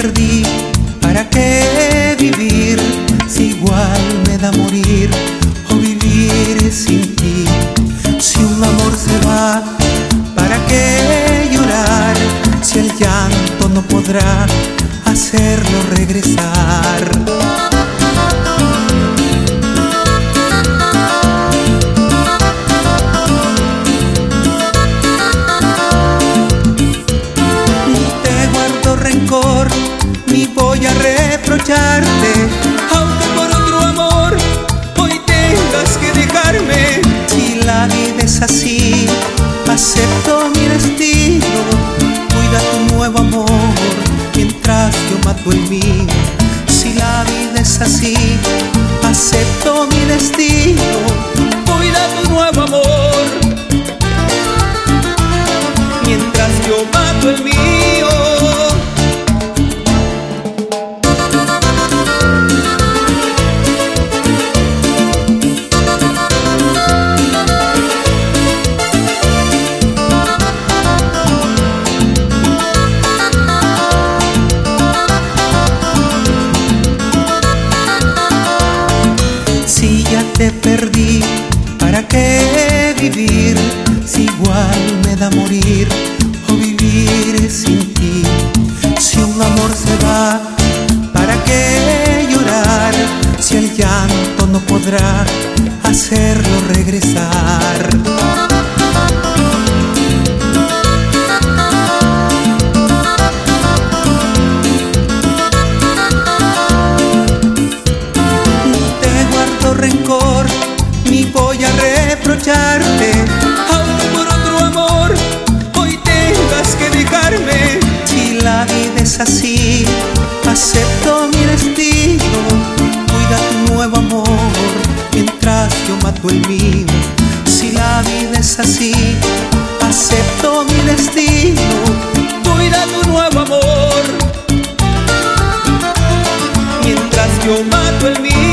perdí, ¿para qué vivir si igual me da morir o vivir sin ti? Si un amor se va, ¿para qué llorar si el llanto no podrá hacerlo regresar? rencor aunque por otro amor hoy tengas que dejarme. Si la vida es así, acepto mi destino, cuida tu nuevo amor mientras yo mato el mío. Si la vida es así, Si igual me da morir o vivir sin ti. Si un amor se va, ¿para qué llorar? Si el llanto no podrá hacerlo regresar. yo mato el mío. Si la vida es así, acepto mi destino. Tú irás tu nuevo amor. Mientras yo mato el mío.